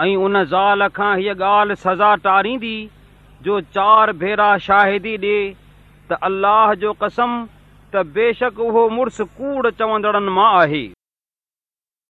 ۽ ان زال کان هيءَ ڳالهه سزا ٽاريندي جو چار ڀيرا شاهدي ڏئي ته الله جو قسم ته بيشڪ اهو مڙس ڪوڙ چوندڙن مان آهي.